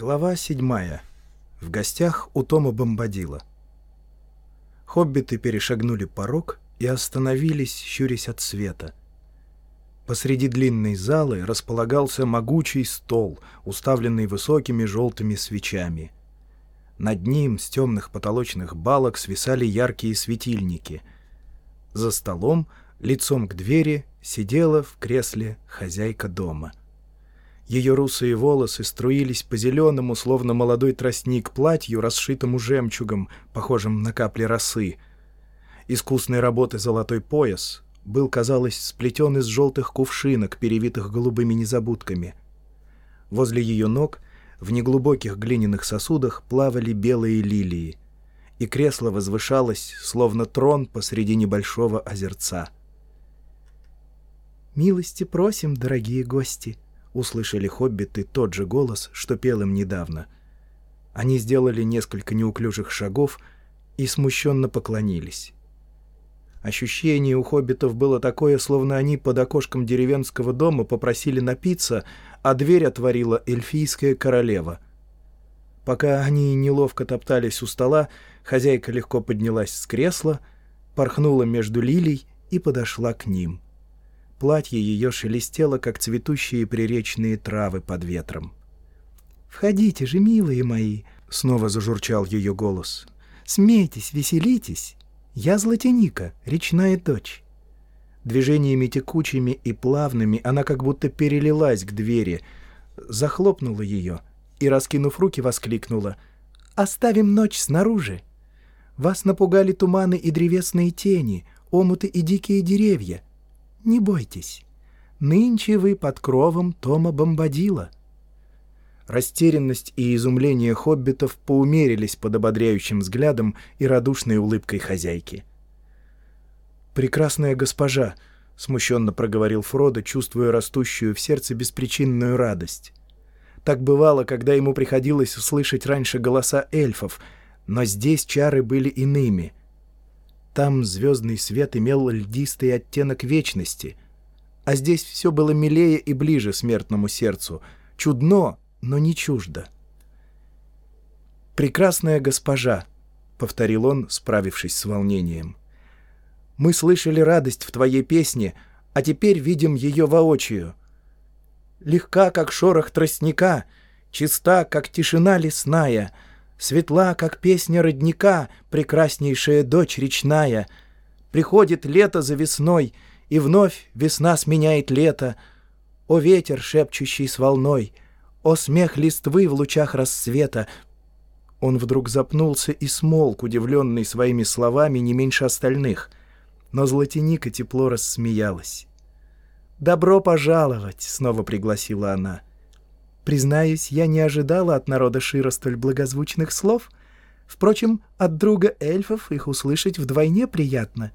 Глава седьмая. В гостях у Тома Бомбадила. Хоббиты перешагнули порог и остановились, щурясь от света. Посреди длинной залы располагался могучий стол, уставленный высокими желтыми свечами. Над ним с темных потолочных балок свисали яркие светильники. За столом, лицом к двери, сидела в кресле хозяйка дома — ее русые волосы струились по зеленому, словно молодой тростник, платью, расшитому жемчугом, похожим на капли росы. Искусной работы золотой пояс был, казалось, сплетен из желтых кувшинок, перевитых голубыми незабудками. Возле ее ног в неглубоких глиняных сосудах плавали белые лилии, и кресло возвышалось, словно трон посреди небольшого озерца. «Милости просим, дорогие гости!» Услышали хоббиты тот же голос, что пел им недавно. Они сделали несколько неуклюжих шагов и смущенно поклонились. Ощущение у хоббитов было такое, словно они под окошком деревенского дома попросили напиться, а дверь отворила эльфийская королева. Пока они неловко топтались у стола, хозяйка легко поднялась с кресла, порхнула между лилий и подошла к ним — Платье ее шелестело, как цветущие приречные травы под ветром. «Входите же, милые мои!» — снова зажурчал ее голос. «Смейтесь, веселитесь! Я Златяника, речная дочь!» Движениями текучими и плавными она как будто перелилась к двери, захлопнула ее и, раскинув руки, воскликнула. «Оставим ночь снаружи! Вас напугали туманы и древесные тени, омуты и дикие деревья не бойтесь. Нынче вы под кровом Тома Бомбадила». Растерянность и изумление хоббитов поумерились под ободряющим взглядом и радушной улыбкой хозяйки. «Прекрасная госпожа», — смущенно проговорил Фродо, чувствуя растущую в сердце беспричинную радость. Так бывало, когда ему приходилось услышать раньше голоса эльфов, но здесь чары были иными — там звездный свет имел льдистый оттенок вечности, а здесь все было милее и ближе смертному сердцу, чудно, но не чуждо. «Прекрасная госпожа», — повторил он, справившись с волнением, — «мы слышали радость в твоей песне, а теперь видим ее воочию. Легка, как шорох тростника, чиста, как тишина лесная — Светла, как песня родника, прекраснейшая дочь речная. Приходит лето за весной, и вновь весна сменяет лето. О ветер, шепчущий с волной, о смех листвы в лучах рассвета. Он вдруг запнулся и смолк, удивленный своими словами не меньше остальных. Но Златиника тепло рассмеялась. «Добро пожаловать!» — снова пригласила она — Признаюсь, я не ожидала от народа Шира столь благозвучных слов. Впрочем, от друга эльфов их услышать вдвойне приятно.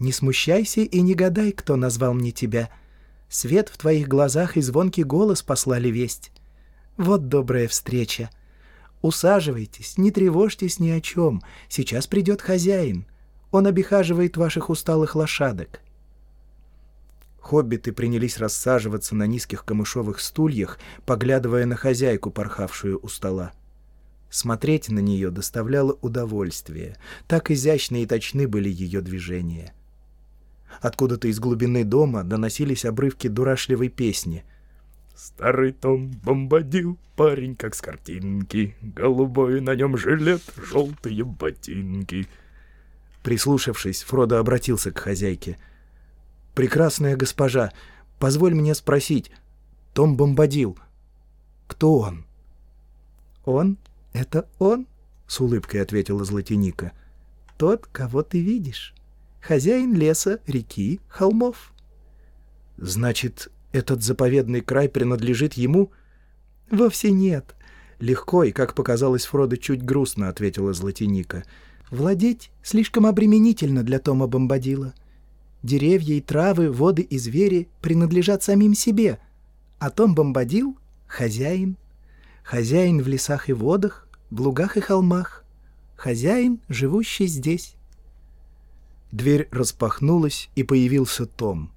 Не смущайся и не гадай, кто назвал мне тебя. Свет в твоих глазах и звонкий голос послали весть. Вот добрая встреча. Усаживайтесь, не тревожьтесь ни о чем. Сейчас придет хозяин. Он обихаживает ваших усталых лошадок. Хоббиты принялись рассаживаться на низких камышовых стульях, поглядывая на хозяйку, порхавшую у стола. Смотреть на нее доставляло удовольствие. Так изящны и точны были ее движения. Откуда-то из глубины дома доносились обрывки дурашливой песни. «Старый Том бомбадил, парень как с картинки, голубой на нем жилет, желтые ботинки». Прислушавшись, Фродо обратился к хозяйке — «Прекрасная госпожа, позволь мне спросить, Том Бомбадил, кто он?» «Он? Это он?» — с улыбкой ответила Златиника. «Тот, кого ты видишь. Хозяин леса, реки, холмов». «Значит, этот заповедный край принадлежит ему?» «Вовсе нет». Легко и, как показалось Фродо, чуть грустно ответила Златиника. «Владеть слишком обременительно для Тома Бомбадила». Деревья и травы, воды и звери принадлежат самим себе, а Том Бомбадил — хозяин. Хозяин в лесах и водах, в лугах и холмах. Хозяин, живущий здесь. Дверь распахнулась, и появился Том.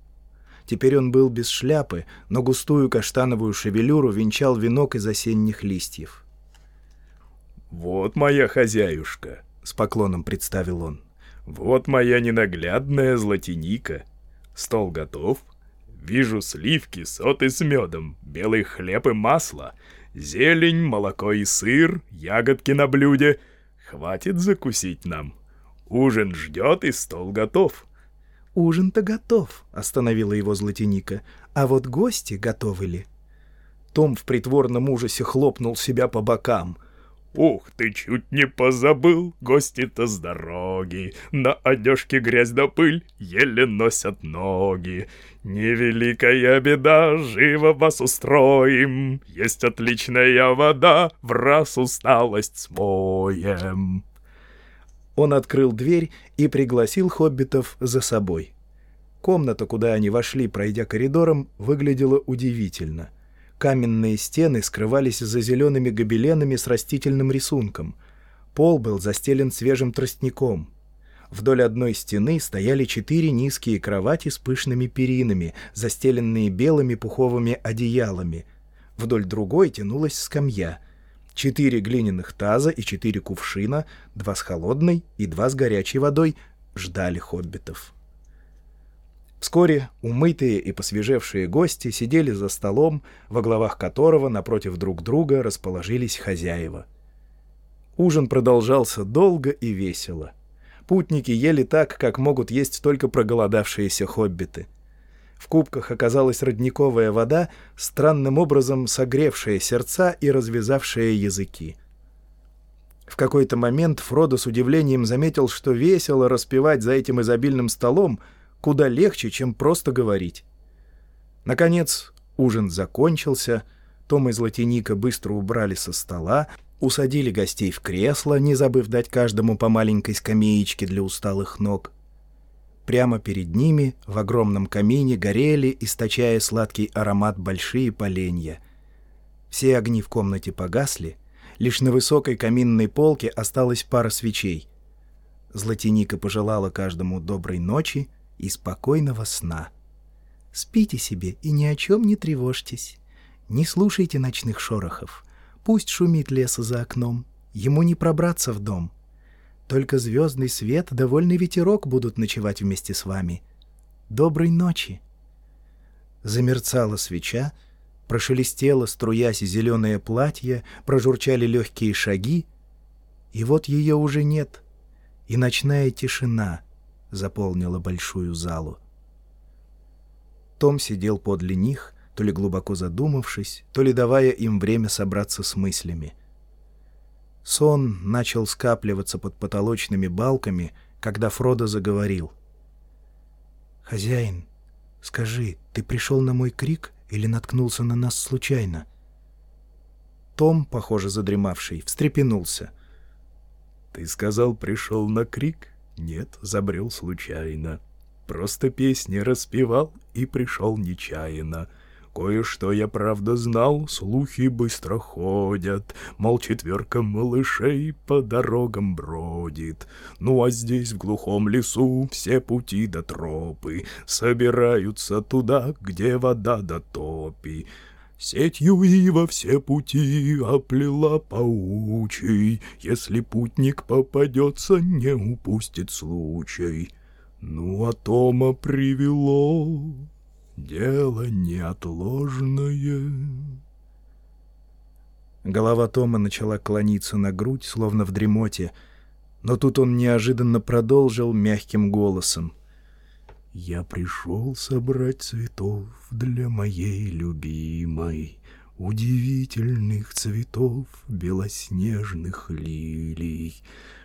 Теперь он был без шляпы, но густую каштановую шевелюру венчал венок из осенних листьев. Вот моя хозяюшка, с поклоном представил он. Вот моя ненаглядная златиника. Стол готов. Вижу сливки, соты с медом, белый хлеб и масло, зелень, молоко и сыр, ягодки на блюде. Хватит закусить нам. Ужин ждет и стол готов. «Ужин-то готов», — остановила его Златиника. «А вот гости готовы ли?» Том в притворном ужасе хлопнул себя по бокам. «Ух, ты чуть не позабыл, гости-то с дороги, на одежке грязь да пыль, еле носят ноги. Невеликая беда, живо вас устроим, есть отличная вода, в раз усталость смоем». Он открыл дверь и пригласил хоббитов за собой. Комната, куда они вошли, пройдя коридором, выглядела удивительно. Каменные стены скрывались за зелеными гобеленами с растительным рисунком. Пол был застелен свежим тростником. Вдоль одной стены стояли четыре низкие кровати с пышными перинами, застеленные белыми пуховыми одеялами. Вдоль другой тянулась скамья — четыре глиняных таза и четыре кувшина, два с холодной и два с горячей водой, ждали хоббитов. Вскоре умытые и посвежевшие гости сидели за столом, во главах которого напротив друг друга расположились хозяева. Ужин продолжался долго и весело. Путники ели так, как могут есть только проголодавшиеся хоббиты — в кубках оказалась родниковая вода, странным образом согревшая сердца и развязавшая языки. В какой-то момент Фродо с удивлением заметил, что весело распевать за этим изобильным столом куда легче, чем просто говорить. Наконец ужин закончился, Том и Златиника быстро убрали со стола, усадили гостей в кресло, не забыв дать каждому по маленькой скамеечке для усталых ног — Прямо перед ними в огромном камине горели, источая сладкий аромат большие поленья. Все огни в комнате погасли, лишь на высокой каминной полке осталась пара свечей. Златиника пожелала каждому доброй ночи и спокойного сна. «Спите себе и ни о чем не тревожьтесь. Не слушайте ночных шорохов. Пусть шумит лес за окном. Ему не пробраться в дом». Только звездный свет, довольный ветерок будут ночевать вместе с вами. Доброй ночи!» Замерцала свеча, прошелестело, струясь зеленое платье, прожурчали легкие шаги, и вот ее уже нет, и ночная тишина заполнила большую залу. Том сидел подле них, то ли глубоко задумавшись, то ли давая им время собраться с мыслями. Сон начал скапливаться под потолочными балками, когда Фродо заговорил. «Хозяин, скажи, ты пришел на мой крик или наткнулся на нас случайно?» Том, похоже задремавший, встрепенулся. «Ты сказал, пришел на крик? Нет, забрел случайно. Просто песни распевал и пришел нечаянно. Кое-что я правда знал, слухи быстро ходят, Мол, четверка малышей по дорогам бродит. Ну а здесь, в глухом лесу, все пути до тропы Собираются туда, где вода до топи. Сетью и во все пути оплела паучий, Если путник попадется, не упустит случай. Ну, а Тома привело Дело неотложное. Голова Тома начала клониться на грудь, словно в дремоте, но тут он неожиданно продолжил мягким голосом. «Я пришел собрать цветов для моей любимой, удивительных цветов белоснежных лилий,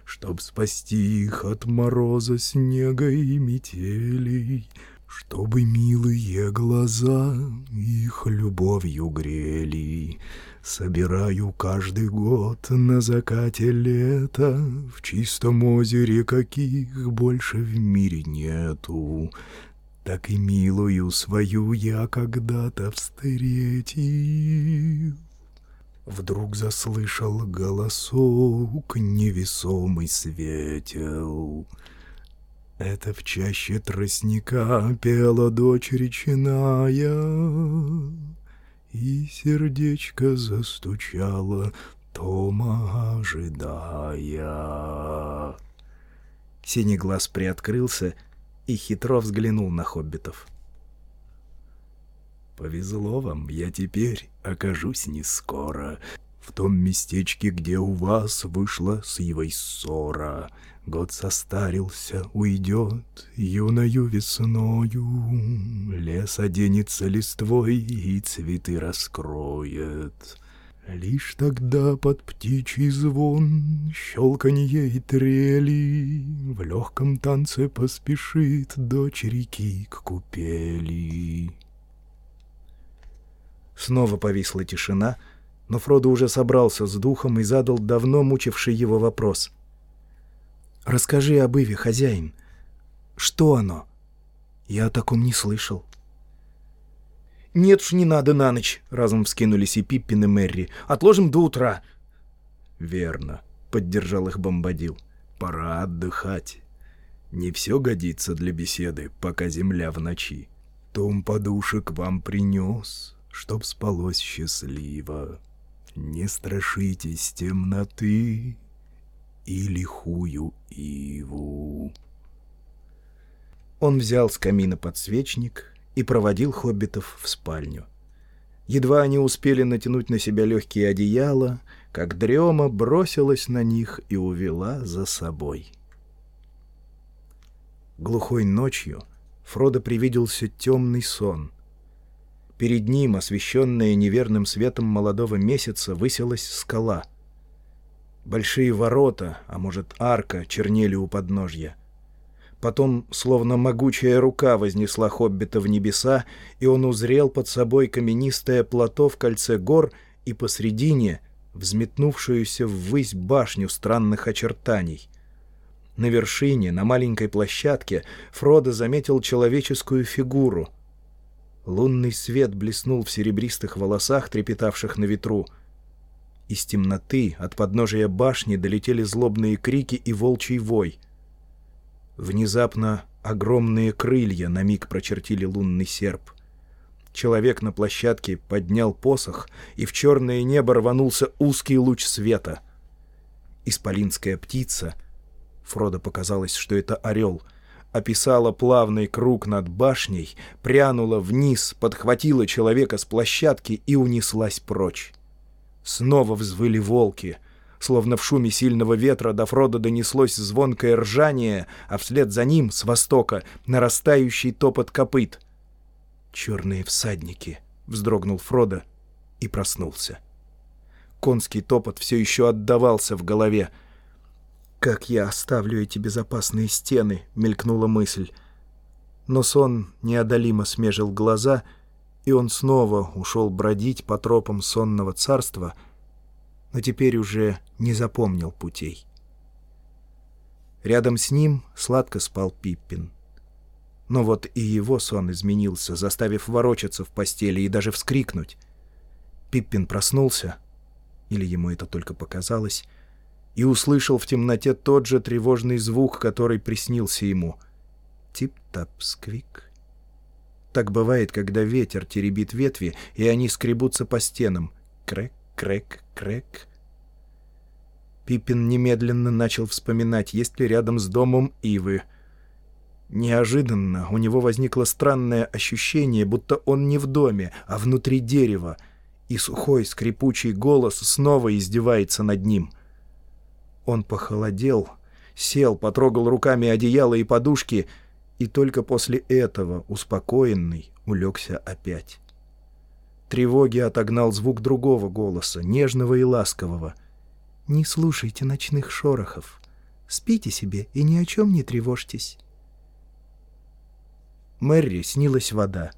чтоб спасти их от мороза, снега и метелей, чтобы милые глаза их любовью грели. Собираю каждый год на закате лета В чистом озере, каких больше в мире нету. Так и милую свою я когда-то встретил. Вдруг заслышал голосок невесомый светел — это в чаще тростника пела дочь речная, И сердечко застучало Тома ожидая. Синий глаз приоткрылся и хитро взглянул на хоббитов. «Повезло вам, я теперь окажусь не скоро в том местечке, где у вас вышла сивой ссора. Год состарился, уйдет юною весною, Лес оденется листвой и цветы раскроет. Лишь тогда под птичий звон, щелканье и трели, В легком танце поспешит дочь реки к купели. Снова повисла тишина, но Фродо уже собрался с духом и задал давно мучивший его вопрос. «Расскажи об Иве, хозяин. Что оно? Я о таком не слышал». «Нет уж, не надо на ночь», — разом вскинулись и Пиппин, и Мэри. «Отложим до утра». «Верно», — поддержал их Бомбадил. «Пора отдыхать. Не все годится для беседы, пока земля в ночи. Том подушек вам принес, чтоб спалось счастливо. Не страшитесь темноты и лихую иву». Он взял с камина подсвечник и проводил хоббитов в спальню. Едва они успели натянуть на себя легкие одеяла, как дрема бросилась на них и увела за собой. Глухой ночью Фродо привиделся темный сон. Перед ним, освещенная неверным светом молодого месяца, высилась скала. Большие ворота, а может арка, чернели у подножья — Потом, словно могучая рука, вознесла хоббита в небеса, и он узрел под собой каменистое плато в кольце гор и посредине взметнувшуюся ввысь башню странных очертаний. На вершине, на маленькой площадке, Фродо заметил человеческую фигуру. Лунный свет блеснул в серебристых волосах, трепетавших на ветру. Из темноты от подножия башни долетели злобные крики и волчий вой — Внезапно огромные крылья на миг прочертили лунный серп. Человек на площадке поднял посох, и в черное небо рванулся узкий луч света. Исполинская птица, Фродо показалось, что это орел, описала плавный круг над башней, прянула вниз, подхватила человека с площадки и унеслась прочь. Снова взвыли волки — Словно в шуме сильного ветра до Фрода донеслось звонкое ржание, а вслед за ним, с востока, нарастающий топот копыт. «Черные всадники!» — вздрогнул Фродо и проснулся. Конский топот все еще отдавался в голове. «Как я оставлю эти безопасные стены?» — мелькнула мысль. Но сон неодолимо смежил глаза, и он снова ушел бродить по тропам сонного царства — но теперь уже не запомнил путей. Рядом с ним сладко спал Пиппин. Но вот и его сон изменился, заставив ворочаться в постели и даже вскрикнуть. Пиппин проснулся, или ему это только показалось, и услышал в темноте тот же тревожный звук, который приснился ему. Тип-тап-сквик. Так бывает, когда ветер теребит ветви, и они скребутся по стенам. Крэк, крэк, крэк. Пиппин немедленно начал вспоминать, есть ли рядом с домом ивы. Неожиданно у него возникло странное ощущение, будто он не в доме, а внутри дерева, и сухой скрипучий голос снова издевается над ним. Он похолодел, сел, потрогал руками одеяло и подушки, и только после этого, успокоенный, улегся опять тревоги отогнал звук другого голоса, нежного и ласкового. «Не слушайте ночных шорохов. Спите себе и ни о чем не тревожьтесь». Мэри снилась вода.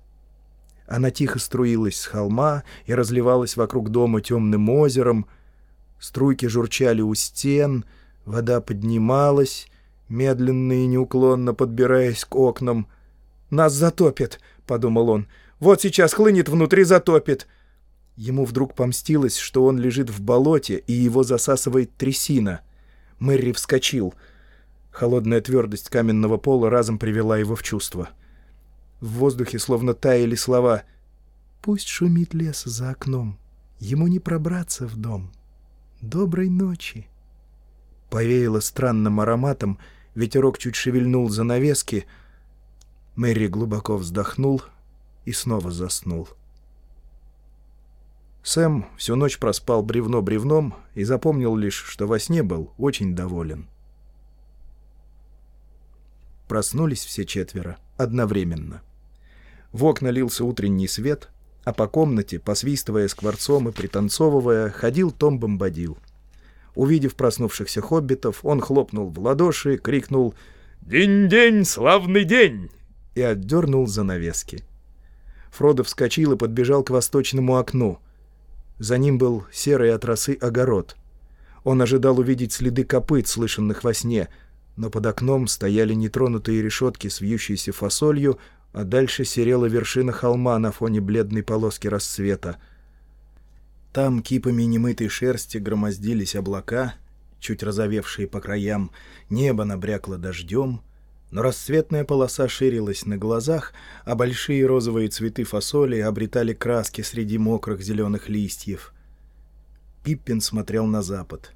Она тихо струилась с холма и разливалась вокруг дома темным озером. Струйки журчали у стен, вода поднималась, медленно и неуклонно подбираясь к окнам. «Нас затопит!» — подумал он — вот сейчас хлынет внутри, затопит. Ему вдруг помстилось, что он лежит в болоте, и его засасывает трясина. Мэри вскочил. Холодная твердость каменного пола разом привела его в чувство. В воздухе словно таяли слова «Пусть шумит лес за окном, ему не пробраться в дом. Доброй ночи!» Повеяло странным ароматом, ветерок чуть шевельнул занавески. Мэри глубоко вздохнул и снова заснул. Сэм всю ночь проспал бревно бревном и запомнил лишь, что во сне был очень доволен. Проснулись все четверо одновременно. В окна лился утренний свет, а по комнате, посвистывая скворцом и пританцовывая, ходил Том Бомбадил. Увидев проснувшихся хоббитов, он хлопнул в ладоши, крикнул «День-день, славный день!» и отдернул занавески. Фродо вскочил и подбежал к восточному окну. За ним был серый от росы огород. Он ожидал увидеть следы копыт, слышанных во сне, но под окном стояли нетронутые решетки с вьющейся фасолью, а дальше серела вершина холма на фоне бледной полоски рассвета. Там кипами немытой шерсти громоздились облака, чуть разовевшие по краям, небо набрякло дождем, но расцветная полоса ширилась на глазах, а большие розовые цветы фасоли обретали краски среди мокрых зеленых листьев. Пиппин смотрел на запад.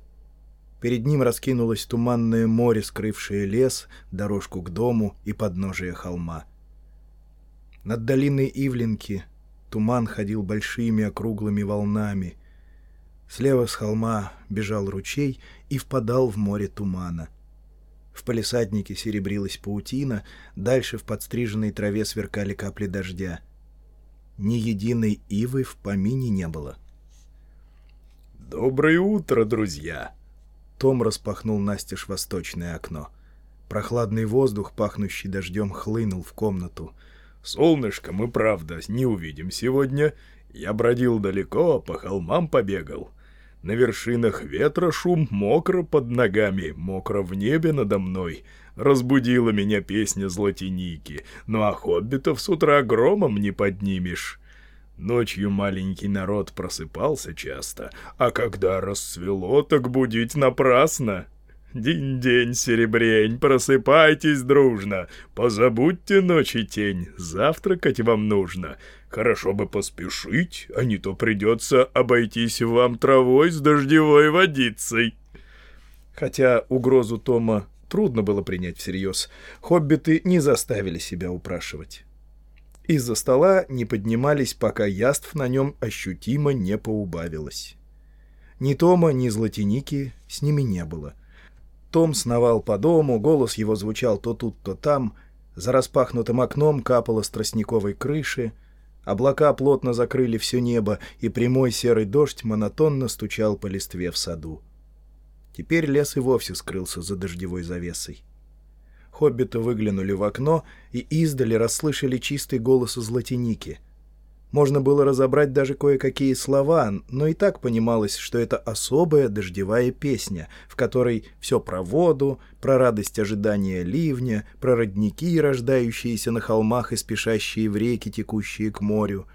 Перед ним раскинулось туманное море, скрывшее лес, дорожку к дому и подножие холма. Над долиной Ивленки туман ходил большими округлыми волнами. Слева с холма бежал ручей и впадал в море тумана. В палисаднике серебрилась паутина, дальше в подстриженной траве сверкали капли дождя. Ни единой ивы в помине не было. «Доброе утро, друзья!» Том распахнул настежь восточное окно. Прохладный воздух, пахнущий дождем, хлынул в комнату — Солнышко мы, правда, не увидим сегодня. Я бродил далеко, по холмам побегал. На вершинах ветра шум, мокро под ногами, мокро в небе надо мной. Разбудила меня песня Златиники, ну а хоббитов с утра громом не поднимешь. Ночью маленький народ просыпался часто, а когда рассвело, так будить напрасно. День-день, серебрень, просыпайтесь дружно, позабудьте ночи тень, завтракать вам нужно. Хорошо бы поспешить, а не то придется обойтись вам травой с дождевой водицей. Хотя угрозу Тома трудно было принять всерьез, хоббиты не заставили себя упрашивать. Из-за стола не поднимались, пока яств на нем ощутимо не поубавилось. Ни Тома, ни Златиники с ними не было. Том сновал по дому, голос его звучал то тут, то там. За распахнутым окном капало с тростниковой крыши. Облака плотно закрыли все небо, и прямой серый дождь монотонно стучал по листве в саду. Теперь лес и вовсе скрылся за дождевой завесой. Хоббиты выглянули в окно и издали расслышали чистый голос из латиники — можно было разобрать даже кое-какие слова, но и так понималось, что это особая дождевая песня, в которой все про воду, про радость ожидания ливня, про родники, рождающиеся на холмах и спешащие в реки, текущие к морю.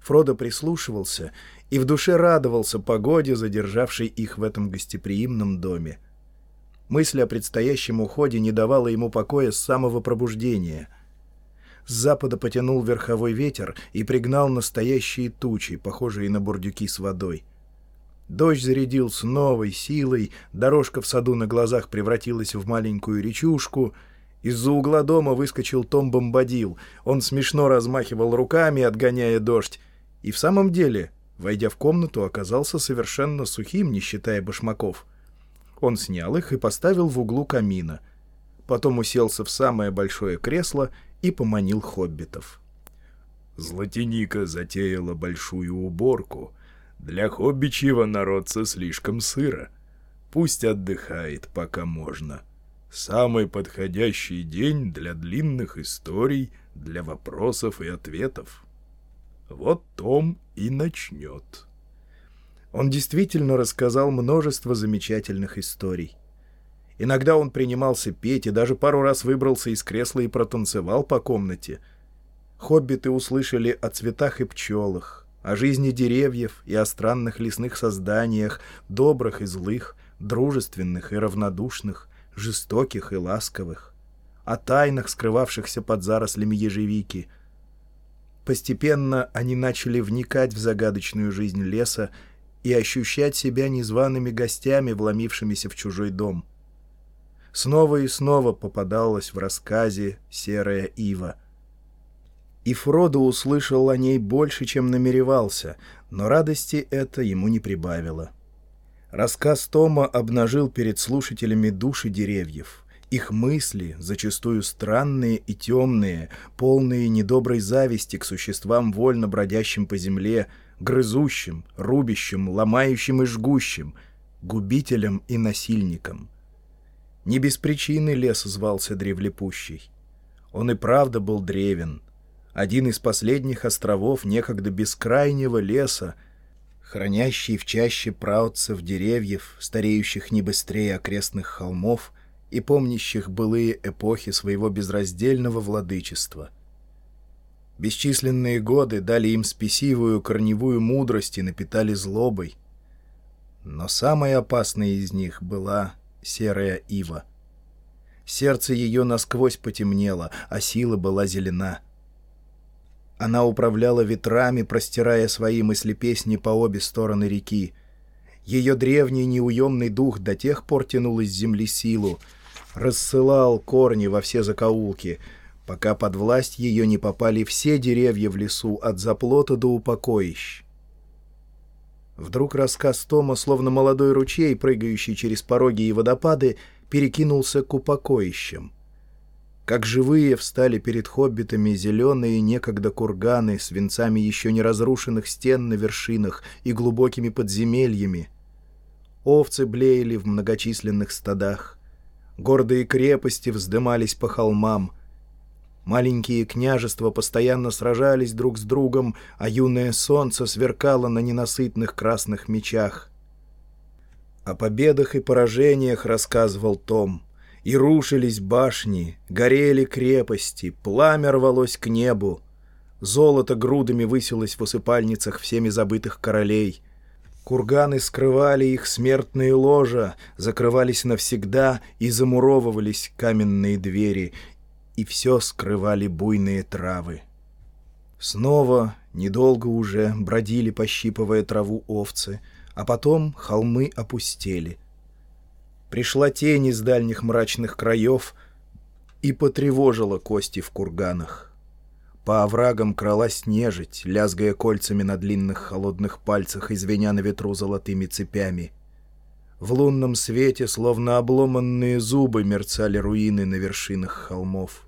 Фродо прислушивался и в душе радовался погоде, задержавшей их в этом гостеприимном доме. Мысль о предстоящем уходе не давала ему покоя с самого пробуждения — с запада потянул верховой ветер и пригнал настоящие тучи, похожие на бурдюки с водой. Дождь зарядил с новой силой, дорожка в саду на глазах превратилась в маленькую речушку. Из-за угла дома выскочил Том Бомбадил. Он смешно размахивал руками, отгоняя дождь. И в самом деле, войдя в комнату, оказался совершенно сухим, не считая башмаков. Он снял их и поставил в углу камина. Потом уселся в самое большое кресло и поманил хоббитов. Златиника затеяла большую уборку. Для хоббичьего народца слишком сыро. Пусть отдыхает, пока можно. Самый подходящий день для длинных историй, для вопросов и ответов. Вот Том и начнет. Он действительно рассказал множество замечательных историй. Иногда он принимался петь и даже пару раз выбрался из кресла и протанцевал по комнате. Хоббиты услышали о цветах и пчелах, о жизни деревьев и о странных лесных созданиях, добрых и злых, дружественных и равнодушных, жестоких и ласковых, о тайнах, скрывавшихся под зарослями ежевики. Постепенно они начали вникать в загадочную жизнь леса и ощущать себя незваными гостями, вломившимися в чужой дом. Снова и снова попадалась в рассказе серая ива. И Фродо услышал о ней больше, чем намеревался, но радости это ему не прибавило. Рассказ Тома обнажил перед слушателями души деревьев — их мысли, зачастую странные и темные, полные недоброй зависти к существам, вольно бродящим по земле, грызущим, рубящим, ломающим и жгущим, губителям и насильникам. Не без причины лес звался Древлепущий. Он и правда был древен. Один из последних островов некогда бескрайнего леса, хранящий в чаще праотцев деревьев, стареющих не быстрее окрестных холмов — и помнящих былые эпохи своего безраздельного владычества. Бесчисленные годы дали им спесивую корневую мудрость и напитали злобой. Но самой опасной из них была серая ива. Сердце ее насквозь потемнело, а сила была зелена. Она управляла ветрами, простирая свои мысли-песни по обе стороны реки. Ее древний неуемный дух до тех пор тянул из земли силу, рассылал корни во все закоулки, пока под власть ее не попали все деревья в лесу от заплота до упокоищ. Вдруг рассказ Тома, словно молодой ручей, прыгающий через пороги и водопады, перекинулся к упокоищам. Как живые встали перед хоббитами зеленые некогда курганы с венцами еще не разрушенных стен на вершинах и глубокими подземельями. Овцы блеяли в многочисленных стадах. Гордые крепости вздымались по холмам. Маленькие княжества постоянно сражались друг с другом, а юное солнце сверкало на ненасытных красных мечах. О победах и поражениях рассказывал Том. И рушились башни, горели крепости, пламя рвалось к небу. Золото грудами высилось в усыпальницах всеми забытых королей — Курганы скрывали их смертные ложа, закрывались навсегда и замуровывались каменные двери, и все скрывали буйные травы. Снова, недолго уже, бродили, пощипывая траву овцы, а потом холмы опустели. Пришла тень из дальних мрачных краев и потревожила кости в курганах. По оврагам кралась нежить, лязгая кольцами на длинных холодных пальцах и звеня на ветру золотыми цепями. В лунном свете, словно обломанные зубы, мерцали руины на вершинах холмов.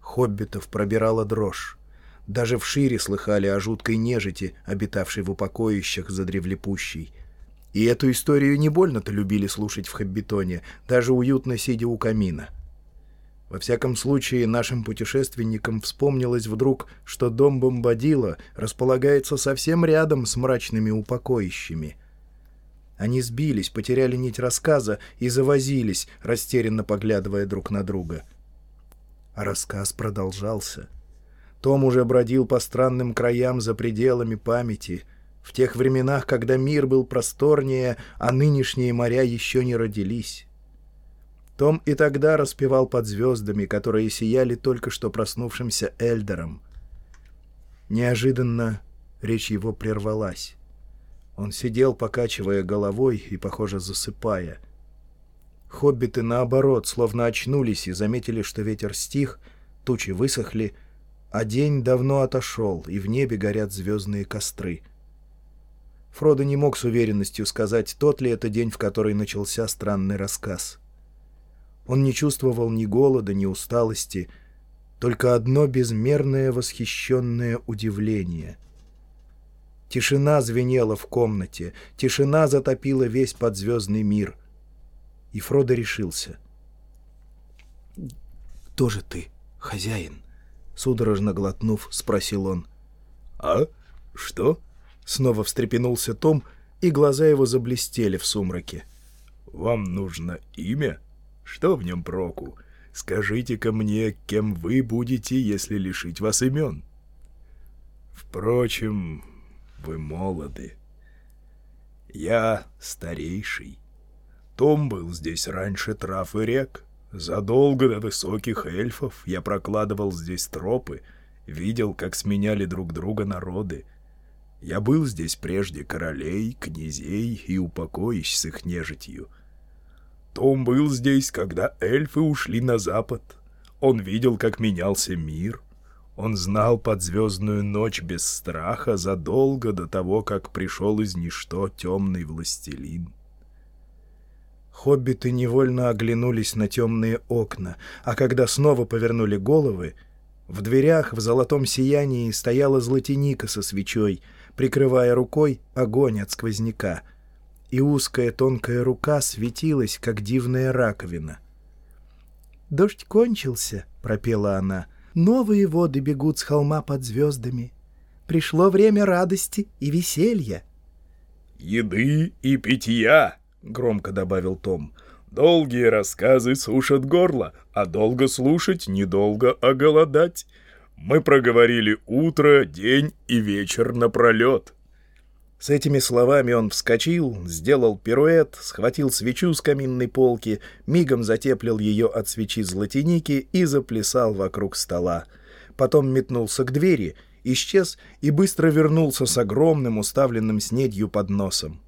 Хоббитов пробирала дрожь. Даже в шире слыхали о жуткой нежити, обитавшей в упокоищах за древлепущей. И эту историю не больно-то любили слушать в Хоббитоне, даже уютно сидя у камина — во всяком случае, нашим путешественникам вспомнилось вдруг, что дом Бомбадила располагается совсем рядом с мрачными упокоищами. Они сбились, потеряли нить рассказа и завозились, растерянно поглядывая друг на друга. А рассказ продолжался. Том уже бродил по странным краям за пределами памяти, в тех временах, когда мир был просторнее, а нынешние моря еще не родились. Том и тогда распевал под звездами, которые сияли только что проснувшимся Эльдером. Неожиданно речь его прервалась. Он сидел, покачивая головой и, похоже, засыпая. Хоббиты, наоборот, словно очнулись и заметили, что ветер стих, тучи высохли, а день давно отошел, и в небе горят звездные костры. Фродо не мог с уверенностью сказать, тот ли это день, в который начался странный рассказ. Он не чувствовал ни голода, ни усталости, только одно безмерное восхищенное удивление. Тишина звенела в комнате, тишина затопила весь подзвездный мир. И Фродо решился. «Кто же ты, хозяин?» Судорожно глотнув, спросил он. «А? Что?» Снова встрепенулся Том, и глаза его заблестели в сумраке. «Вам нужно имя?» Что в нем проку? Скажите-ка мне, кем вы будете, если лишить вас имен? Впрочем, вы молоды. Я старейший. Том был здесь раньше трав и рек. Задолго до высоких эльфов я прокладывал здесь тропы, видел, как сменяли друг друга народы. Я был здесь прежде королей, князей и упокоюсь с их нежитью. Том был здесь, когда эльфы ушли на запад. Он видел, как менялся мир. Он знал подзвездную ночь без страха задолго до того, как пришел из ничто темный властелин. Хоббиты невольно оглянулись на темные окна, а когда снова повернули головы, в дверях в золотом сиянии стояла златиника со свечой, прикрывая рукой огонь от сквозняка, и узкая тонкая рука светилась, как дивная раковина. «Дождь кончился», — пропела она, — «новые воды бегут с холма под звездами. Пришло время радости и веселья». «Еды и питья», — громко добавил Том. «Долгие рассказы сушат горло, а долго слушать — недолго оголодать. Мы проговорили утро, день и вечер напролет». С этими словами он вскочил, сделал пируэт, схватил свечу с каминной полки, мигом затеплил ее от свечи златиники и заплясал вокруг стола. Потом метнулся к двери, исчез и быстро вернулся с огромным уставленным снедью подносом.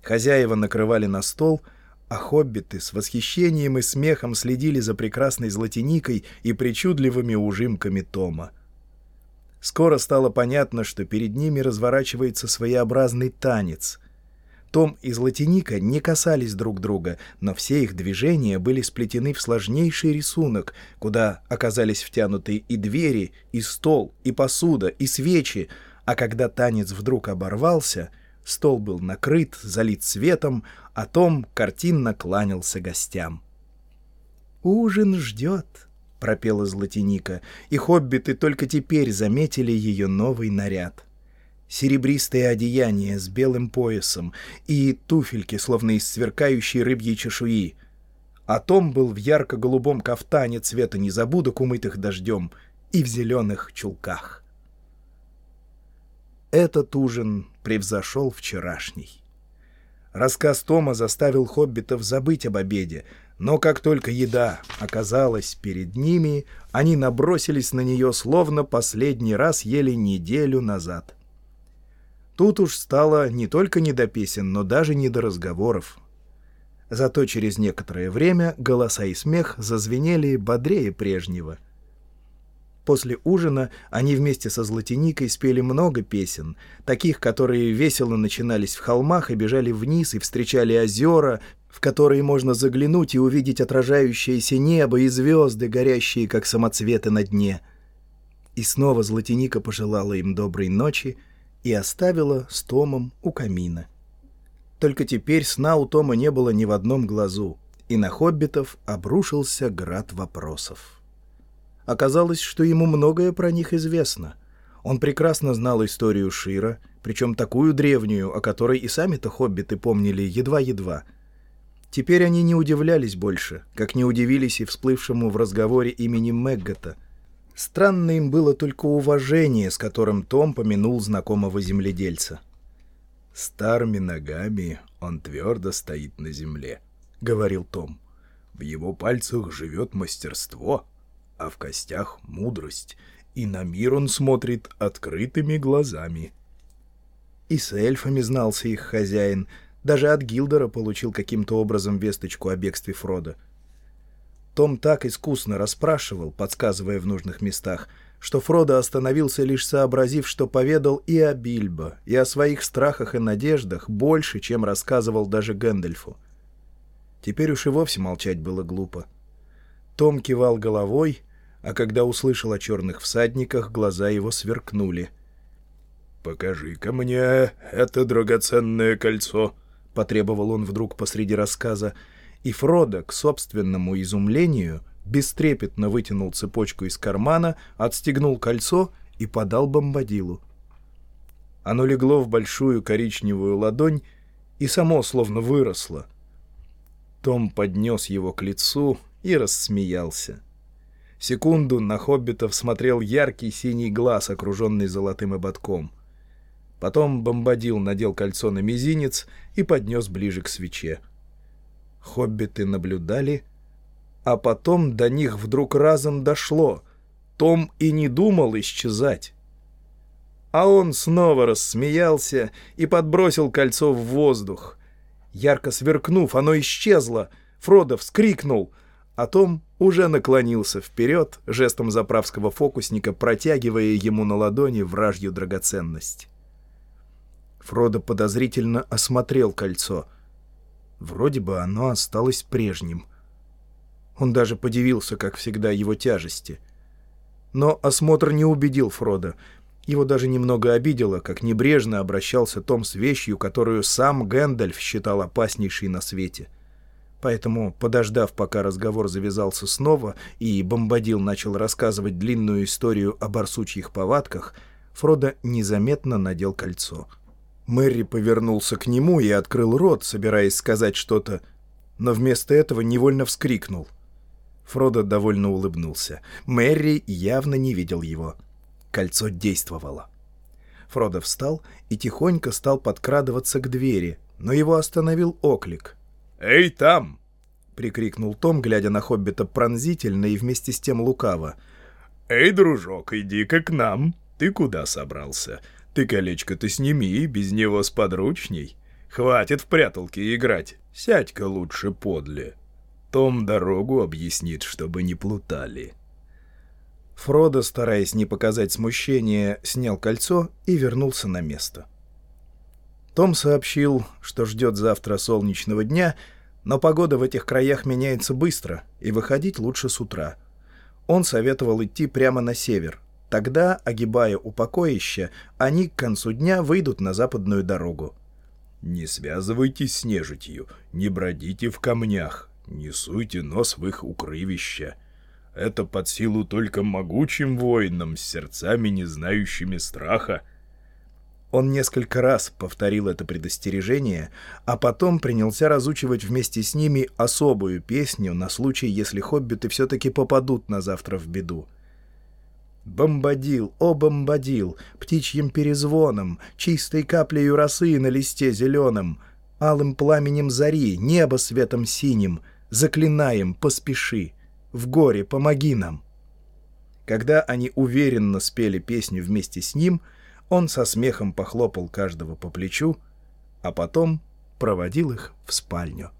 Хозяева накрывали на стол, а хоббиты с восхищением и смехом следили за прекрасной златиникой и причудливыми ужимками Тома. Скоро стало понятно, что перед ними разворачивается своеобразный танец. Том и Златиника не касались друг друга, но все их движения были сплетены в сложнейший рисунок, куда оказались втянуты и двери, и стол, и посуда, и свечи, а когда танец вдруг оборвался — Стол был накрыт, залит светом, а Том картинно кланялся гостям. «Ужин ждет», — пропела Златиника, и хоббиты только теперь заметили ее новый наряд. Серебристое одеяние с белым поясом и туфельки, словно из сверкающей рыбьей чешуи. А Том был в ярко-голубом кафтане цвета незабудок, умытых дождем, и в зеленых чулках. Этот ужин превзошел вчерашний. Рассказ Тома заставил хоббитов забыть об обеде, но как только еда оказалась перед ними, они набросились на нее, словно последний раз ели неделю назад. Тут уж стало не только не до песен, но даже не до разговоров. Зато через некоторое время голоса и смех зазвенели бодрее прежнего — После ужина они вместе со Златиникой спели много песен, таких, которые весело начинались в холмах и бежали вниз и встречали озера, в которые можно заглянуть и увидеть отражающееся небо и звезды, горящие, как самоцветы на дне. И снова Златиника пожелала им доброй ночи и оставила с Томом у камина. Только теперь сна у Тома не было ни в одном глазу, и на хоббитов обрушился град вопросов. Оказалось, что ему многое про них известно. Он прекрасно знал историю Шира, причем такую древнюю, о которой и сами-то хоббиты помнили едва-едва. Теперь они не удивлялись больше, как не удивились и всплывшему в разговоре имени Мэггота. Странно им было только уважение, с которым Том помянул знакомого земледельца. «Старыми ногами он твердо стоит на земле», — говорил Том. «В его пальцах живет мастерство» а в костях мудрость, и на мир он смотрит открытыми глазами. И с эльфами знался их хозяин, даже от Гилдера получил каким-то образом весточку о бегстве Фрода. Том так искусно расспрашивал, подсказывая в нужных местах, что Фродо остановился лишь сообразив, что поведал и о Бильбо, и о своих страхах и надеждах больше, чем рассказывал даже Гэндальфу. Теперь уж и вовсе молчать было глупо. Том кивал головой, а когда услышал о черных всадниках, глаза его сверкнули. «Покажи-ка мне это драгоценное кольцо», — потребовал он вдруг посреди рассказа, и Фродо, к собственному изумлению, бестрепетно вытянул цепочку из кармана, отстегнул кольцо и подал бомбадилу. Оно легло в большую коричневую ладонь и само словно выросло. Том поднес его к лицу и рассмеялся. Секунду на хоббитов смотрел яркий синий глаз, окруженный золотым ободком. Потом бомбадил надел кольцо на мизинец и поднес ближе к свече. Хоббиты наблюдали, а потом до них вдруг разом дошло. Том и не думал исчезать. А он снова рассмеялся и подбросил кольцо в воздух. Ярко сверкнув, оно исчезло. Фродо вскрикнул, а Том уже наклонился вперед, жестом заправского фокусника протягивая ему на ладони вражью драгоценность. Фродо подозрительно осмотрел кольцо. Вроде бы оно осталось прежним. Он даже подивился, как всегда, его тяжести. Но осмотр не убедил Фрода. Его даже немного обидело, как небрежно обращался Том с вещью, которую сам Гэндальф считал опаснейшей на свете. Поэтому, подождав, пока разговор завязался снова, и Бомбадил начал рассказывать длинную историю о барсучьих повадках, Фродо незаметно надел кольцо. Мэри повернулся к нему и открыл рот, собираясь сказать что-то, но вместо этого невольно вскрикнул. Фродо довольно улыбнулся. Мэри явно не видел его. — Кольцо действовало. Фродо встал и тихонько стал подкрадываться к двери, но его остановил оклик. «Эй, там!» — прикрикнул Том, глядя на Хоббита пронзительно и вместе с тем лукаво. «Эй, дружок, иди-ка к нам. Ты куда собрался? Ты колечко-то сними, без него сподручней. Хватит в пряталки играть. Сядь-ка лучше подле. Том дорогу объяснит, чтобы не плутали». Фродо, стараясь не показать смущения, снял кольцо и вернулся на место. Том сообщил, что ждет завтра солнечного дня, но погода в этих краях меняется быстро, и выходить лучше с утра. Он советовал идти прямо на север. Тогда, огибая упокоище, они к концу дня выйдут на западную дорогу. «Не связывайтесь с нежитью, не бродите в камнях, не суйте нос в их укрывище», это под силу только могучим воинам с сердцами, не знающими страха. Он несколько раз повторил это предостережение, а потом принялся разучивать вместе с ними особую песню на случай, если хоббиты все-таки попадут на завтра в беду. Бомбадил, о бомбадил, птичьим перезвоном, чистой каплею росы на листе зеленом, алым пламенем зари, небо светом синим, заклинаем, поспеши в горе, помоги нам!» Когда они уверенно спели песню вместе с ним, он со смехом похлопал каждого по плечу, а потом проводил их в спальню.